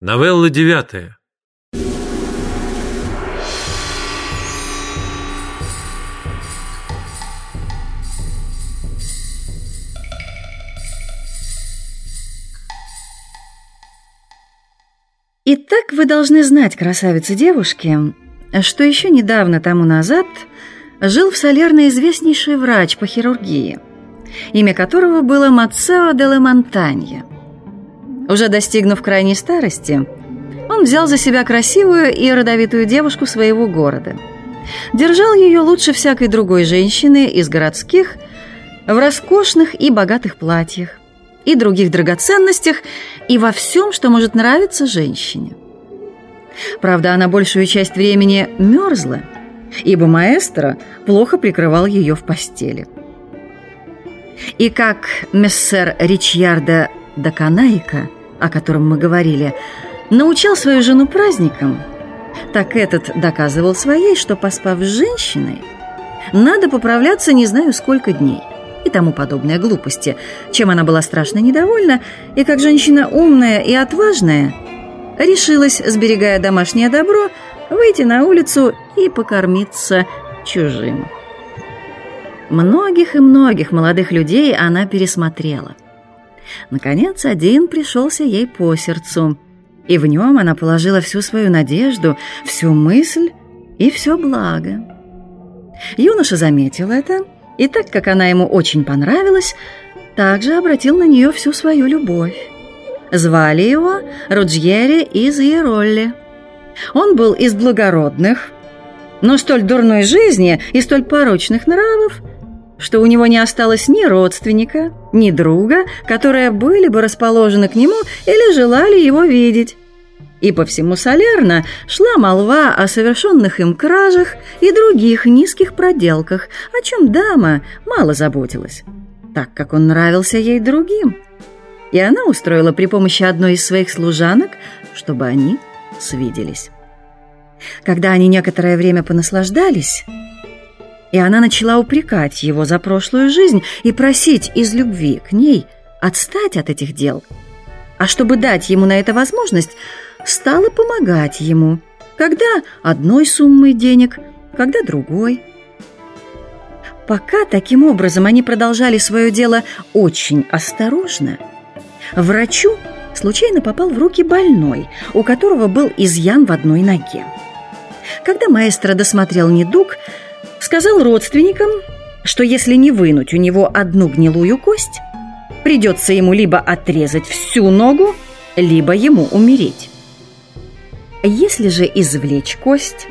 Новелла девятая. Итак, вы должны знать, красавицы-девушки, что еще недавно тому назад жил в Салерно известнейший врач по хирургии, имя которого было Мацео де ла Монтанья. Уже достигнув крайней старости, он взял за себя красивую и родовитую девушку своего города. Держал ее лучше всякой другой женщины из городских в роскошных и богатых платьях, и других драгоценностях, и во всем, что может нравиться женщине. Правда, она большую часть времени мерзла, ибо маэстро плохо прикрывал ее в постели. И как мессер Ричьярда Даканаика, о котором мы говорили, научал свою жену праздникам, так этот доказывал своей, что, поспав с женщиной, надо поправляться не знаю сколько дней и тому подобные глупости, чем она была страшно недовольна, и как женщина умная и отважная решилась, сберегая домашнее добро, выйти на улицу и покормиться чужим. Многих и многих молодых людей она пересмотрела. Наконец, один пришелся ей по сердцу, и в нем она положила всю свою надежду, всю мысль и все благо. Юноша заметил это, и так как она ему очень понравилась, также обратил на нее всю свою любовь. Звали его Руджьери из Иеролли. Он был из благородных, но столь дурной жизни и столь порочных нравов, что у него не осталось ни родственника, ни друга, которые были бы расположены к нему или желали его видеть. И по всему Солерно шла молва о совершенных им кражах и других низких проделках, о чем дама мало заботилась, так как он нравился ей другим. И она устроила при помощи одной из своих служанок, чтобы они свиделись. Когда они некоторое время понаслаждались, и она начала упрекать его за прошлую жизнь и просить из любви к ней отстать от этих дел. А чтобы дать ему на это возможность, стала помогать ему, когда одной суммой денег, когда другой. Пока таким образом они продолжали свое дело очень осторожно, врачу случайно попал в руки больной, у которого был изъян в одной ноге. Когда маэстро досмотрел недуг, сказал родственникам, что если не вынуть у него одну гнилую кость, придется ему либо отрезать всю ногу, либо ему умереть. Если же извлечь кость,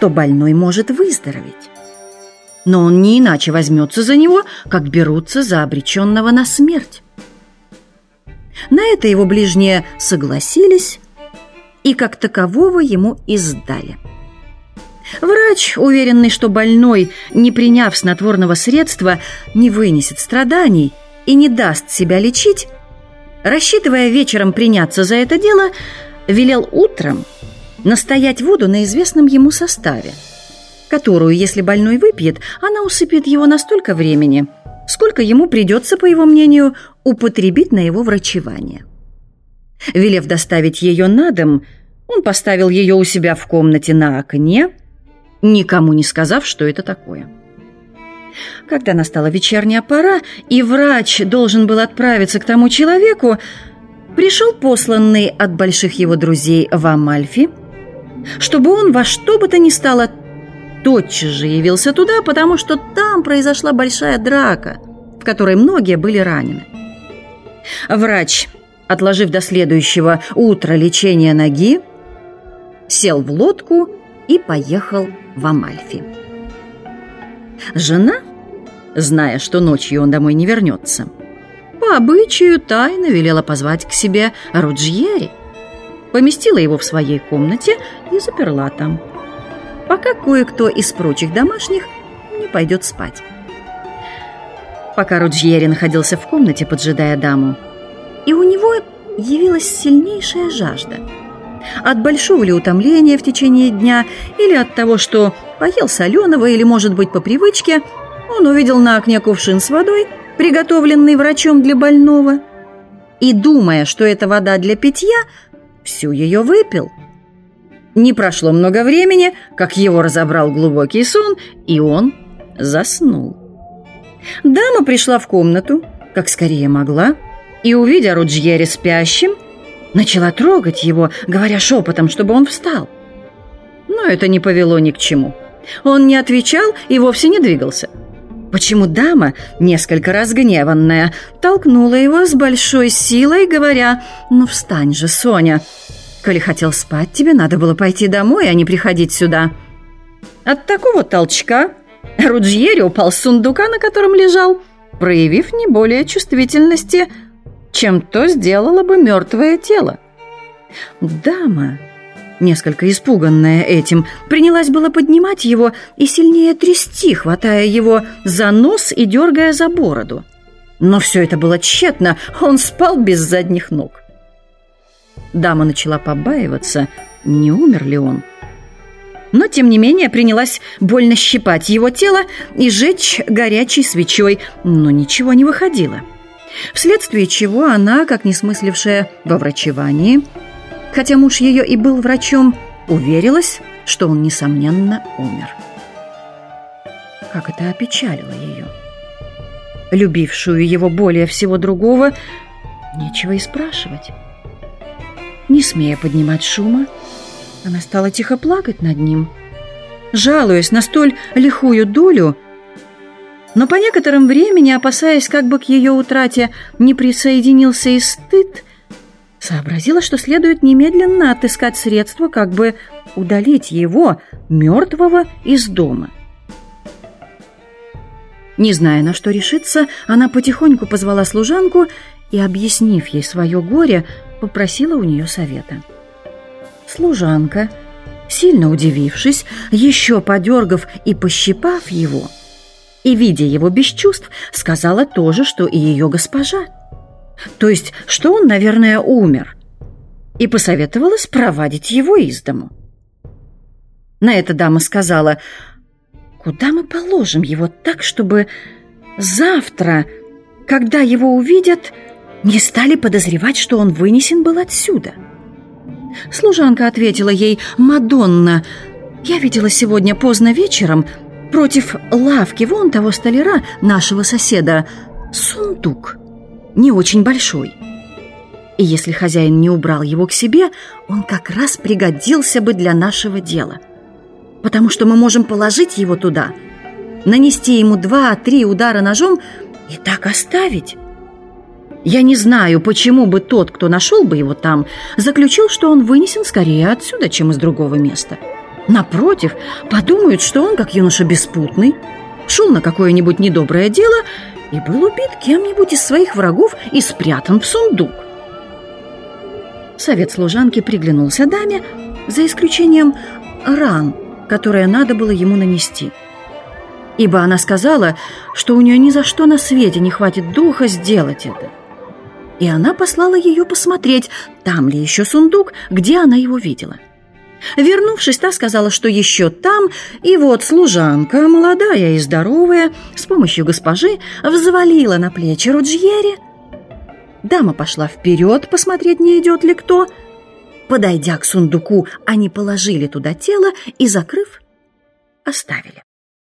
то больной может выздороветь. Но он не иначе возьмется за него, как берутся за обреченного на смерть. На это его ближние согласились и как такового ему издали. Врач, уверенный, что больной, не приняв снотворного средства, не вынесет страданий и не даст себя лечить, рассчитывая вечером приняться за это дело, велел утром настоять воду на известном ему составе, которую, если больной выпьет, она усыпит его на столько времени, сколько ему придется, по его мнению, употребить на его врачевание. Велев доставить ее на дом, он поставил ее у себя в комнате на окне, никому не сказав, что это такое. Когда настала вечерняя пора, и врач должен был отправиться к тому человеку, пришел посланный от больших его друзей в Амальфи, чтобы он во что бы то ни стало тотчас же явился туда, потому что там произошла большая драка, в которой многие были ранены. Врач, отложив до следующего утра лечение ноги, сел в лодку и поехал в Амальфи. Жена, зная, что ночью он домой не вернется, по обычаю тайно велела позвать к себе Руджьери, поместила его в своей комнате и заперла там, пока кое-кто из прочих домашних не пойдет спать. Пока Руджьери находился в комнате, поджидая даму, и у него явилась сильнейшая жажда – от большого ли утомления в течение дня, или от того, что поел соленого, или, может быть, по привычке, он увидел на окне кувшин с водой, приготовленный врачом для больного. И, думая, что это вода для питья, всю ее выпил. Не прошло много времени, как его разобрал глубокий сон, и он заснул. Дама пришла в комнату, как скорее могла, и, увидя Руджьери спящим, начала трогать его, говоря шепотом, чтобы он встал. Но это не повело ни к чему. Он не отвечал и вовсе не двигался. Почему дама, несколько раз гневанная, толкнула его с большой силой, говоря «Ну встань же, Соня!» «Коли хотел спать, тебе надо было пойти домой, а не приходить сюда». От такого толчка Руджьери упал с сундука, на котором лежал, проявив не более чувствительности, чем то сделало бы мертвое тело. Дама, несколько испуганная этим, принялась было поднимать его и сильнее трясти, хватая его за нос и дергая за бороду. Но все это было тщетно, он спал без задних ног. Дама начала побаиваться, не умер ли он. Но, тем не менее, принялась больно щипать его тело и жечь горячей свечой, но ничего не выходило. Вследствие чего она, как несмыслившая во врачевании, хотя муж ее и был врачом, уверилась, что он, несомненно, умер. Как это опечалило ее. Любившую его более всего другого, нечего и спрашивать. Не смея поднимать шума, она стала тихо плакать над ним, жалуясь на столь лихую долю, но по некоторым времени, опасаясь, как бы к ее утрате не присоединился и стыд, сообразила, что следует немедленно отыскать средства, как бы удалить его, мертвого, из дома. Не зная, на что решиться, она потихоньку позвала служанку и, объяснив ей свое горе, попросила у нее совета. Служанка, сильно удивившись, еще подергав и пощипав его, и, видя его без чувств, сказала то же, что и ее госпожа. То есть, что он, наверное, умер, и посоветовалась проводить его из дому. На это дама сказала, «Куда мы положим его так, чтобы завтра, когда его увидят, не стали подозревать, что он вынесен был отсюда?» Служанка ответила ей «Мадонна, я видела сегодня поздно вечером против лавки вон того столяра, нашего соседа, сундук, не очень большой. И если хозяин не убрал его к себе, он как раз пригодился бы для нашего дела. Потому что мы можем положить его туда, нанести ему два-три удара ножом и так оставить». Я не знаю, почему бы тот, кто нашел бы его там, заключил, что он вынесен скорее отсюда, чем из другого места. Напротив, подумают, что он, как юноша беспутный, шел на какое-нибудь недоброе дело и был убит кем-нибудь из своих врагов и спрятан в сундук. Совет служанки приглянулся даме, за исключением ран, которые надо было ему нанести. Ибо она сказала, что у нее ни за что на свете не хватит духа сделать это и она послала ее посмотреть, там ли еще сундук, где она его видела. Вернувшись, та сказала, что еще там, и вот служанка, молодая и здоровая, с помощью госпожи взвалила на плечи Руджьери. Дама пошла вперед посмотреть, не идет ли кто. Подойдя к сундуку, они положили туда тело и, закрыв, оставили.